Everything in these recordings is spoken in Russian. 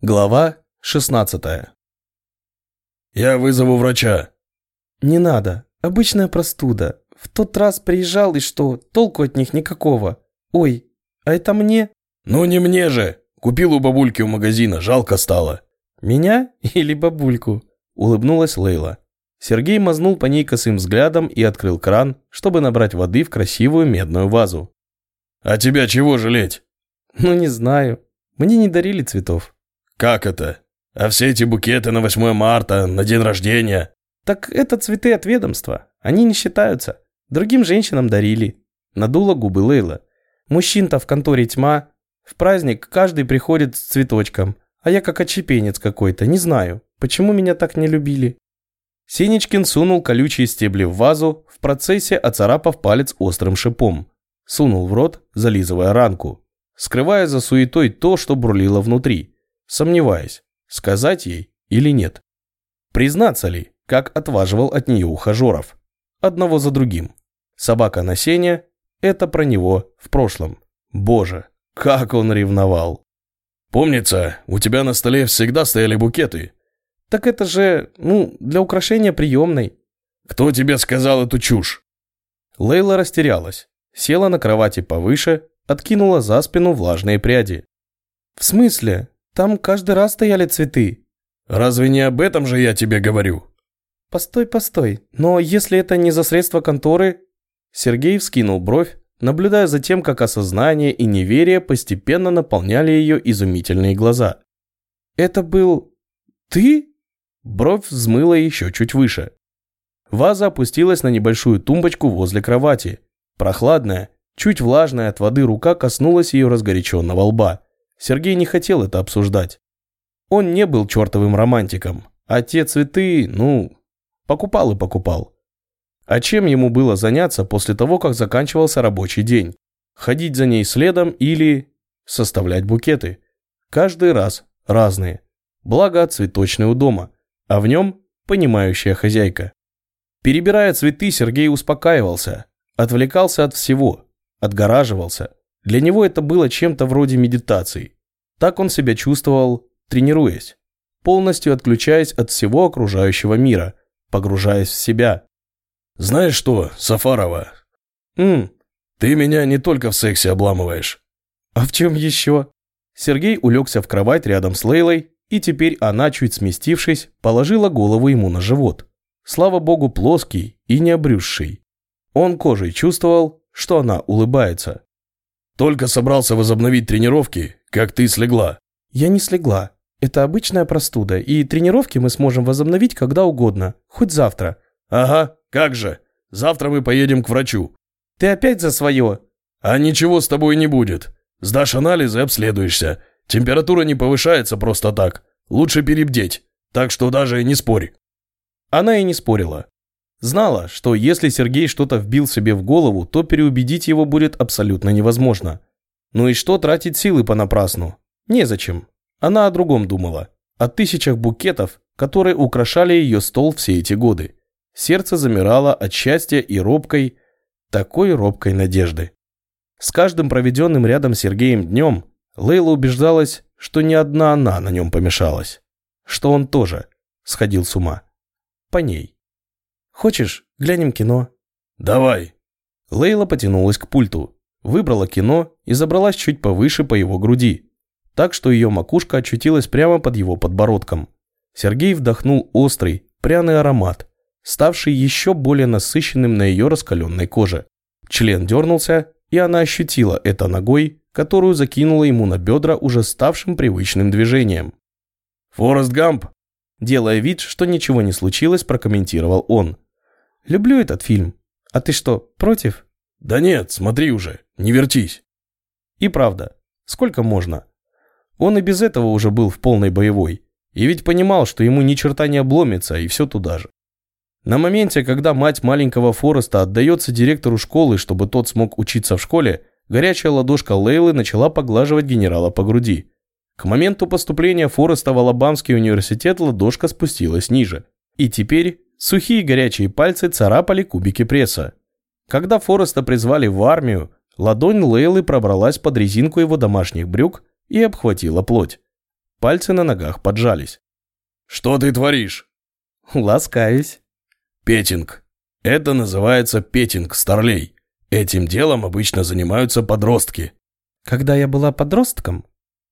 Глава 16 «Я вызову врача». «Не надо. Обычная простуда. В тот раз приезжал, и что, толку от них никакого. Ой, а это мне?» «Ну не мне же. Купил у бабульки у магазина, жалко стало». «Меня или бабульку?» – улыбнулась Лейла. Сергей мазнул по ней косым взглядом и открыл кран, чтобы набрать воды в красивую медную вазу. «А тебя чего жалеть?» «Ну не знаю. Мне не дарили цветов». «Как это? А все эти букеты на 8 марта, на день рождения?» «Так это цветы от ведомства. Они не считаются. Другим женщинам дарили». Надула губы Лейла. «Мужчин-то в конторе тьма. В праздник каждый приходит с цветочком. А я как отчепенец какой-то, не знаю, почему меня так не любили». Синичкин сунул колючие стебли в вазу, в процессе оцарапав палец острым шипом. Сунул в рот, зализывая ранку, скрывая за суетой то, что бурлило внутри сомневаясь, сказать ей или нет. Признаться ли, как отваживал от нее ухажеров. Одного за другим. Собака на сене – это про него в прошлом. Боже, как он ревновал. «Помнится, у тебя на столе всегда стояли букеты». «Так это же, ну, для украшения приемной». «Кто тебе сказал эту чушь?» Лейла растерялась, села на кровати повыше, откинула за спину влажные пряди. «В смысле? Там каждый раз стояли цветы». «Разве не об этом же я тебе говорю?» «Постой, постой. Но если это не за средства конторы...» Сергей вскинул бровь, наблюдая за тем, как осознание и неверие постепенно наполняли ее изумительные глаза. «Это был... ты?» Бровь взмыла еще чуть выше. Ваза опустилась на небольшую тумбочку возле кровати. Прохладная, чуть влажная от воды рука коснулась ее разгоряченного лба. Сергей не хотел это обсуждать. Он не был чертовым романтиком, а те цветы, ну, покупал и покупал. А чем ему было заняться после того, как заканчивался рабочий день? Ходить за ней следом или составлять букеты? Каждый раз разные. Благо цветочный у дома, а в нем понимающая хозяйка. Перебирая цветы, Сергей успокаивался, отвлекался от всего, отгораживался, для него это было чем-то вроде медитации. Так он себя чувствовал, тренируясь, полностью отключаясь от всего окружающего мира, погружаясь в себя. «Знаешь что, Сафарова?» «М, «Ты меня не только в сексе обламываешь». а в чем еще?» Сергей улегся в кровать рядом с Лейлой, и теперь она, чуть сместившись, положила голову ему на живот. Слава богу, плоский и не обрюзший. Он кожей чувствовал, что она улыбается. Только собрался возобновить тренировки, как ты слегла. Я не слегла. Это обычная простуда, и тренировки мы сможем возобновить когда угодно, хоть завтра. Ага, как же. Завтра мы поедем к врачу. Ты опять за свое? А ничего с тобой не будет. Сдашь анализы и обследуешься. Температура не повышается просто так. Лучше перебдеть. Так что даже не спорь. Она и не спорила. Знала, что если Сергей что-то вбил себе в голову, то переубедить его будет абсолютно невозможно. Ну и что тратить силы понапрасну? Незачем. Она о другом думала. О тысячах букетов, которые украшали ее стол все эти годы. Сердце замирало от счастья и робкой, такой робкой надежды. С каждым проведенным рядом Сергеем днем Лейла убеждалась, что не одна она на нем помешалась. Что он тоже сходил с ума. По ней. Хочешь, глянем кино?» «Давай». Лейла потянулась к пульту, выбрала кино и забралась чуть повыше по его груди, так что ее макушка очутилась прямо под его подбородком. Сергей вдохнул острый, пряный аромат, ставший еще более насыщенным на ее раскаленной коже. Член дернулся, и она ощутила это ногой, которую закинула ему на бедра уже ставшим привычным движением. «Форест Гамп!» Делая вид, что ничего не случилось, прокомментировал он. Люблю этот фильм. А ты что, против? Да нет, смотри уже, не вертись. И правда, сколько можно? Он и без этого уже был в полной боевой. И ведь понимал, что ему ни черта не обломится, и все туда же. На моменте, когда мать маленького Фореста отдается директору школы, чтобы тот смог учиться в школе, горячая ладошка Лейлы начала поглаживать генерала по груди. К моменту поступления Фореста в Алабамский университет ладошка спустилась ниже. И теперь Сухие горячие пальцы царапали кубики пресса. Когда Фореста призвали в армию, ладонь Лейлы пробралась под резинку его домашних брюк и обхватила плоть. Пальцы на ногах поджались. «Что ты творишь?» «Ласкаюсь». «Петинг. Это называется петинг, старлей. Этим делом обычно занимаются подростки». «Когда я была подростком,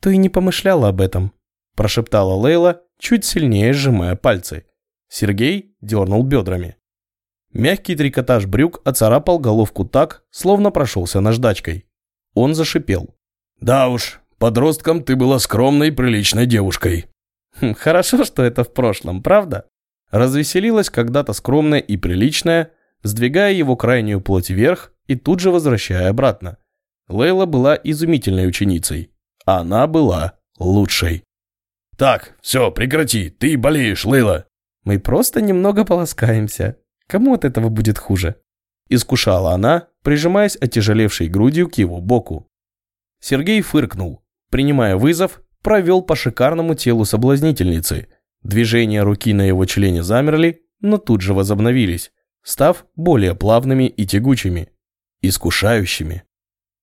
то и не помышляла об этом», прошептала Лейла, чуть сильнее сжимая пальцы. Сергей дернул бедрами. Мягкий трикотаж брюк оцарапал головку так, словно прошелся наждачкой. Он зашипел. «Да уж, подростком ты была скромной, приличной девушкой». Хм, «Хорошо, что это в прошлом, правда?» Развеселилась когда-то скромная и приличная, сдвигая его крайнюю плоть вверх и тут же возвращая обратно. Лейла была изумительной ученицей. Она была лучшей. «Так, все, прекрати, ты болеешь, Лейла». «Мы просто немного полоскаемся. Кому от этого будет хуже?» Искушала она, прижимаясь отяжелевшей грудью к его боку. Сергей фыркнул, принимая вызов, провел по шикарному телу соблазнительницы. Движения руки на его члене замерли, но тут же возобновились, став более плавными и тягучими, искушающими.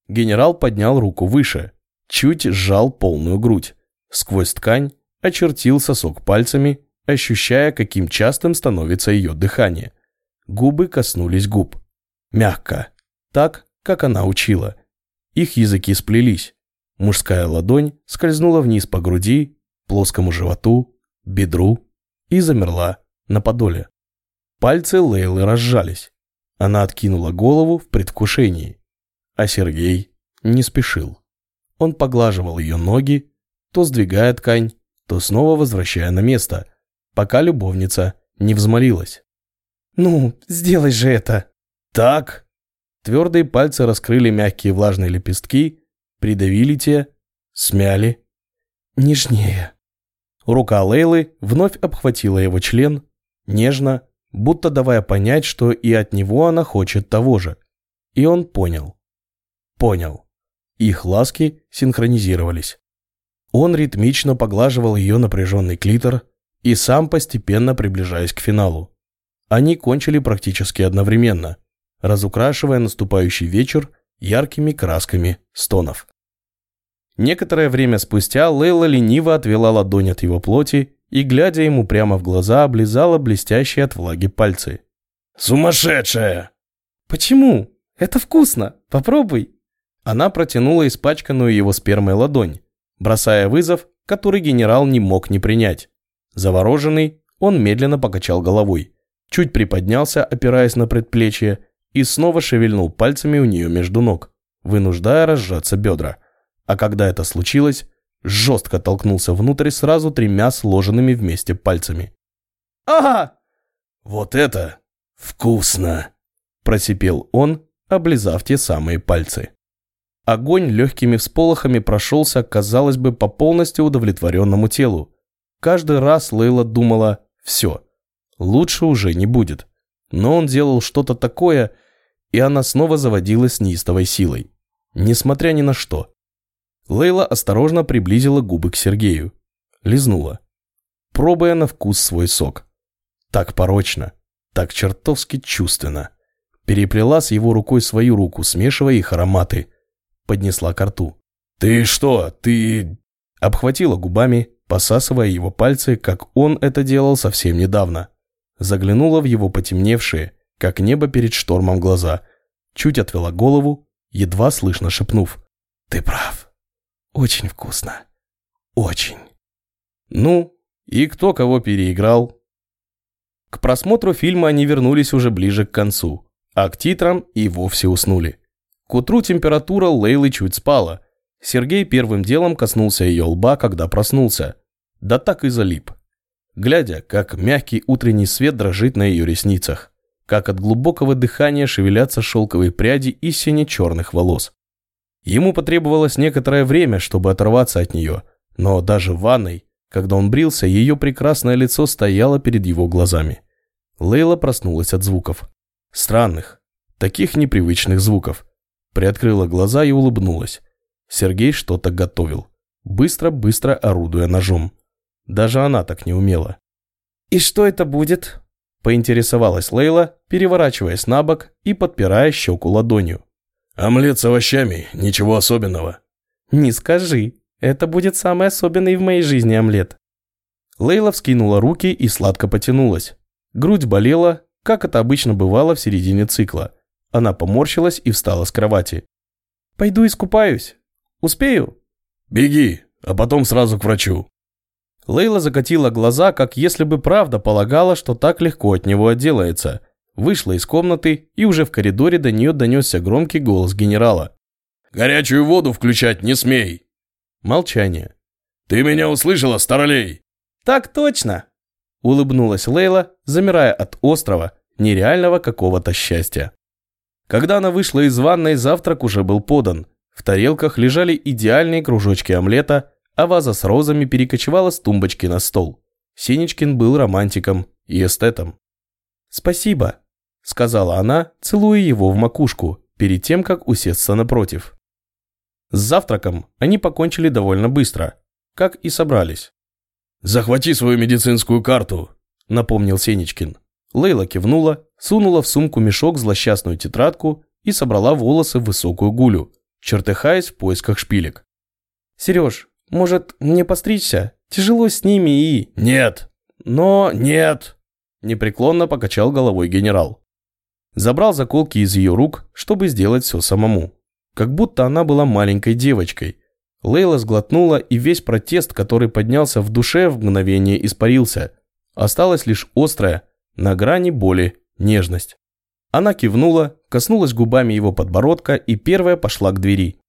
Генерал поднял руку выше, чуть сжал полную грудь. Сквозь ткань очертил сосок пальцами, ощущая, каким частым становится ее дыхание. Губы коснулись губ. Мягко. Так, как она учила. Их языки сплелись. Мужская ладонь скользнула вниз по груди, плоскому животу, бедру и замерла на подоле. Пальцы Лейлы разжались. Она откинула голову в предвкушении. А Сергей не спешил. Он поглаживал ее ноги, то сдвигая ткань, то снова возвращая на место, пока любовница не взмолилась. «Ну, сделай же это!» «Так?» Твердые пальцы раскрыли мягкие влажные лепестки, придавили те, смяли. «Нежнее!» Рука Лейлы вновь обхватила его член, нежно, будто давая понять, что и от него она хочет того же. И он понял. Понял. Их ласки синхронизировались. Он ритмично поглаживал ее напряженный клитор и сам постепенно приближаясь к финалу. Они кончили практически одновременно, разукрашивая наступающий вечер яркими красками стонов. Некоторое время спустя Лейла лениво отвела ладонь от его плоти и, глядя ему прямо в глаза, облизала блестящие от влаги пальцы. «Сумасшедшая!» «Почему? Это вкусно! Попробуй!» Она протянула испачканную его спермой ладонь, бросая вызов, который генерал не мог не принять. Завороженный, он медленно покачал головой, чуть приподнялся, опираясь на предплечье, и снова шевельнул пальцами у нее между ног, вынуждая разжаться бедра. А когда это случилось, жестко толкнулся внутрь сразу тремя сложенными вместе пальцами. «Ага!» «Вот это вкусно!» – просипел он, облизав те самые пальцы. Огонь легкими всполохами прошелся, казалось бы, по полностью удовлетворенному телу. Каждый раз Лейла думала «все, лучше уже не будет». Но он делал что-то такое, и она снова заводилась неистовой силой. Несмотря ни на что. Лейла осторожно приблизила губы к Сергею. Лизнула. Пробуя на вкус свой сок. Так порочно, так чертовски чувственно. Переплела с его рукой свою руку, смешивая их ароматы – поднесла к рту. «Ты что, ты...» Обхватила губами, посасывая его пальцы, как он это делал совсем недавно. Заглянула в его потемневшие, как небо перед штормом глаза. Чуть отвела голову, едва слышно шепнув. «Ты прав. Очень вкусно. Очень». Ну, и кто кого переиграл? К просмотру фильма они вернулись уже ближе к концу, а к титрам и вовсе уснули. К утру температура Лейлы чуть спала. Сергей первым делом коснулся ее лба, когда проснулся. Да так и залип. Глядя, как мягкий утренний свет дрожит на ее ресницах, как от глубокого дыхания шевелятся шелковые пряди из сине-черных волос. Ему потребовалось некоторое время, чтобы оторваться от нее, но даже в ванной, когда он брился, ее прекрасное лицо стояло перед его глазами. Лейла проснулась от звуков. Странных, таких непривычных звуков – Приоткрыла глаза и улыбнулась. Сергей что-то готовил. Быстро-быстро орудуя ножом. Даже она так не умела. «И что это будет?» Поинтересовалась Лейла, переворачиваясь на бок и подпирая щеку ладонью. «Омлет с овощами, ничего особенного». «Не скажи. Это будет самый особенный в моей жизни омлет. Лейла вскинула руки и сладко потянулась. Грудь болела, как это обычно бывало в середине цикла. Она поморщилась и встала с кровати. «Пойду искупаюсь. Успею?» «Беги, а потом сразу к врачу». Лейла закатила глаза, как если бы правда полагала, что так легко от него отделается. Вышла из комнаты, и уже в коридоре до нее донесся громкий голос генерала. «Горячую воду включать не смей!» Молчание. «Ты меня услышала, старолей?» «Так точно!» Улыбнулась Лейла, замирая от острова, нереального какого-то счастья. Когда она вышла из ванной, завтрак уже был подан. В тарелках лежали идеальные кружочки омлета, а ваза с розами перекочевала с тумбочки на стол. Синичкин был романтиком и эстетом. «Спасибо», – сказала она, целуя его в макушку, перед тем, как усесться напротив. С завтраком они покончили довольно быстро, как и собрались. «Захвати свою медицинскую карту», – напомнил Сенечкин. Лейла кивнула, сунула в сумку мешок злосчастную тетрадку и собрала волосы в высокую гулю, чертыхаясь в поисках шпилек. «Сереж, может, мне постричься? Тяжело с ними и...» «Нет». «Но...» «Нет». Непреклонно покачал головой генерал. Забрал заколки из ее рук, чтобы сделать все самому. Как будто она была маленькой девочкой. Лейла сглотнула, и весь протест, который поднялся в душе, в мгновение испарился. Осталась лишь острая, на грани боли, нежность. Она кивнула, коснулась губами его подбородка и первая пошла к двери.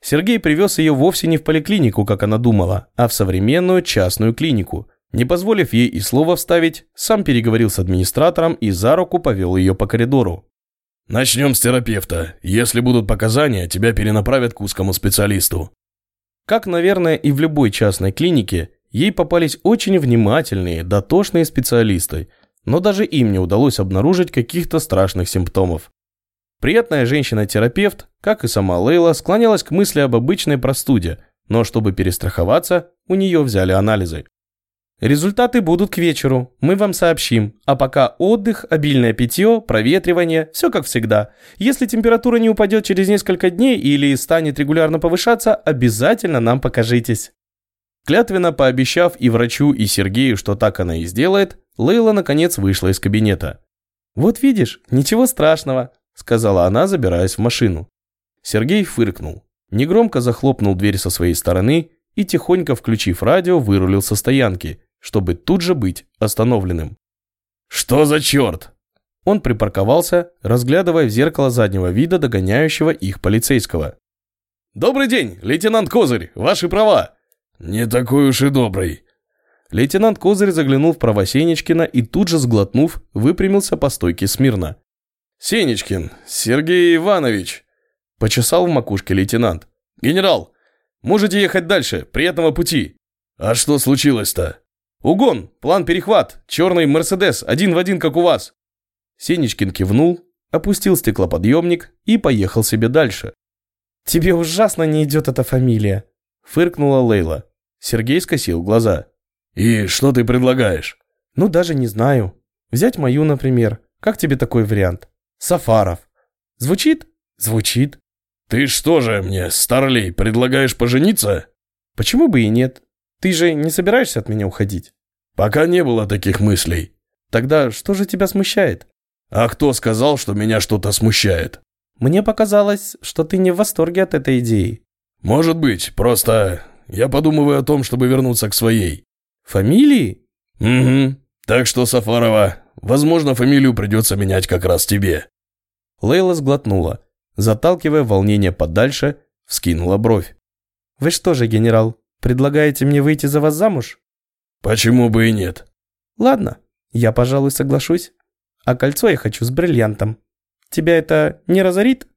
Сергей привез ее вовсе не в поликлинику, как она думала, а в современную частную клинику. Не позволив ей и слова вставить, сам переговорил с администратором и за руку повел ее по коридору. «Начнем с терапевта. Если будут показания, тебя перенаправят к узкому специалисту». Как, наверное, и в любой частной клинике, ей попались очень внимательные, дотошные специалисты, но даже им не удалось обнаружить каких-то страшных симптомов. Приятная женщина-терапевт, как и сама Лейла, склонялась к мысли об обычной простуде, но чтобы перестраховаться, у нее взяли анализы. Результаты будут к вечеру, мы вам сообщим. А пока отдых, обильное питье, проветривание, все как всегда. Если температура не упадет через несколько дней или станет регулярно повышаться, обязательно нам покажитесь. Клятвенно пообещав и врачу, и Сергею, что так она и сделает, Лейла наконец вышла из кабинета. «Вот видишь, ничего страшного», – сказала она, забираясь в машину. Сергей фыркнул, негромко захлопнул дверь со своей стороны и, тихонько включив радио, вырулил со стоянки, чтобы тут же быть остановленным. «Что за черт?» Он припарковался, разглядывая в зеркало заднего вида догоняющего их полицейского. «Добрый день, лейтенант Козырь, ваши права!» «Не такой уж и добрый». Лейтенант Козырь заглянул в права Сенечкина и тут же сглотнув, выпрямился по стойке смирно. «Сенечкин, Сергей Иванович!» Почесал в макушке лейтенант. «Генерал, можете ехать дальше, приятного пути!» «А что случилось-то?» «Угон! План перехват! Черный Мерседес, один в один, как у вас!» Сенечкин кивнул, опустил стеклоподъемник и поехал себе дальше. «Тебе ужасно не идет эта фамилия!» – фыркнула Лейла. Сергей скосил глаза. «И что ты предлагаешь?» «Ну, даже не знаю. Взять мою, например. Как тебе такой вариант? Сафаров. Звучит? Звучит. Ты что же мне, старлей, предлагаешь пожениться? Почему бы и нет? Ты же не собираешься от меня уходить? Пока не было таких мыслей. Тогда что же тебя смущает? А кто сказал, что меня что-то смущает? Мне показалось, что ты не в восторге от этой идеи. Может быть, просто я подумываю о том, чтобы вернуться к своей. Фамилии? Угу. Так что, Сафарова, возможно, фамилию придется менять как раз тебе. Лейла сглотнула, заталкивая волнение подальше, вскинула бровь. Вы что же, генерал, Предлагаете мне выйти за вас замуж? Почему бы и нет? Ладно, я, пожалуй, соглашусь. А кольцо я хочу с бриллиантом. Тебя это не разорит?